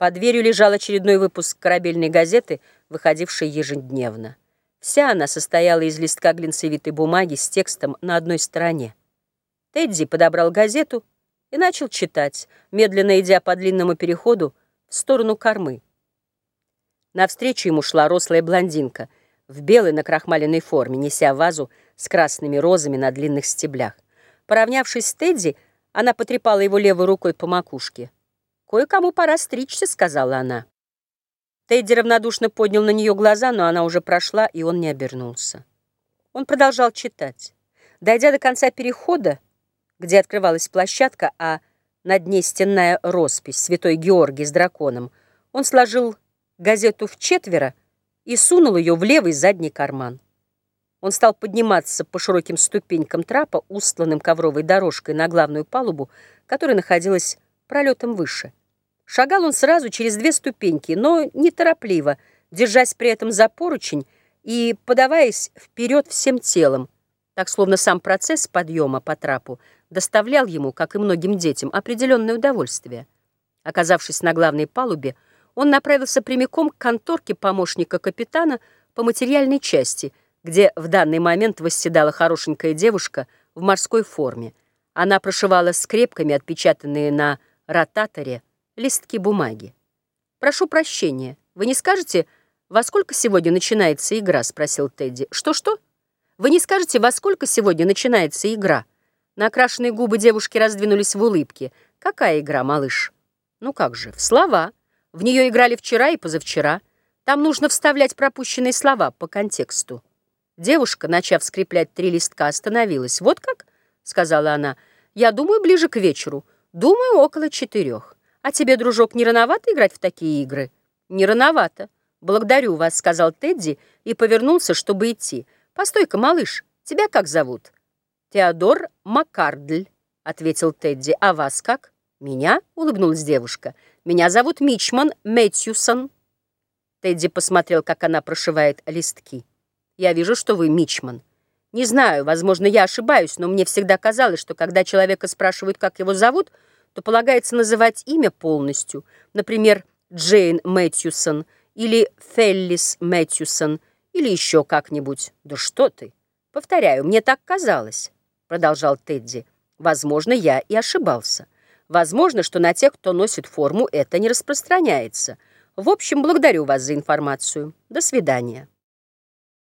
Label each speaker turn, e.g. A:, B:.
A: Под дверью лежал очередной выпуск корабельной газеты, выходившей ежедневно. Вся она состояла из листка глинцевитой бумаги с текстом на одной стороне. Тедди подобрал газету и начал читать, медленно идя по длинному переходу в сторону кормы. Навстречу ему шла рослая блондинка в белой накрахмаленной форме, неся вазу с красными розами на длинных стеблях. Поравнявшись с Тедди, она потрепала его левой рукой по макушке. «Кое-кому пора стричься», — сказала она. Тедди равнодушно поднял на нее глаза, но она уже прошла, и он не обернулся. Он продолжал читать. Дойдя до конца перехода, где открывалась площадка, а над ней стенная роспись «Святой Георгий с драконом», он сложил газету в четверо и сунул ее в левый задний карман. Он стал подниматься по широким ступенькам трапа, устланным ковровой дорожкой на главную палубу, которая находилась пролетом выше. Шагал он сразу через две ступеньки, но неторопливо, держась при этом за поручень и подаваясь вперед всем телом, так словно сам процесс подъема по трапу доставлял ему, как и многим детям, определенное удовольствие. Оказавшись на главной палубе, он направился прямиком к конторке помощника капитана по материальной части, где в данный момент восседала хорошенькая девушка в морской форме. Она прошивала скрепками, отпечатанные на ротаторе, листки бумаги. «Прошу прощения, вы не скажете, во сколько сегодня начинается игра?» — спросил Тедди. «Что-что? Вы не скажете, во сколько сегодня начинается игра?» Накрашенные губы девушки раздвинулись в улыбке. «Какая игра, малыш?» «Ну как же, в слова. В нее играли вчера и позавчера. Там нужно вставлять пропущенные слова по контексту». Девушка, начав скреплять три листка, остановилась. «Вот как?» — сказала она. «Я думаю, ближе к вечеру. Думаю, около четырех». «А тебе, дружок, не рановато играть в такие игры?» «Не рановато. Благодарю вас», — сказал Тедди и повернулся, чтобы идти. «Постой-ка, малыш, тебя как зовут?» «Теодор Маккардль», — ответил Тедди. «А вас как?» «Меня?» — улыбнулась девушка. «Меня зовут Мичман Мэтьюсон». Тедди посмотрел, как она прошивает листки. «Я вижу, что вы Мичман. Не знаю, возможно, я ошибаюсь, но мне всегда казалось, что когда человека спрашивают, как его зовут, — то полагается называть имя полностью, например, Джейн Мэтьюсон или Феллис Мэтьюсон или еще как-нибудь. Да что ты? Повторяю, мне так казалось, продолжал Тедди. Возможно, я и ошибался. Возможно, что на тех, кто носит форму, это не распространяется. В общем, благодарю вас за информацию. До свидания.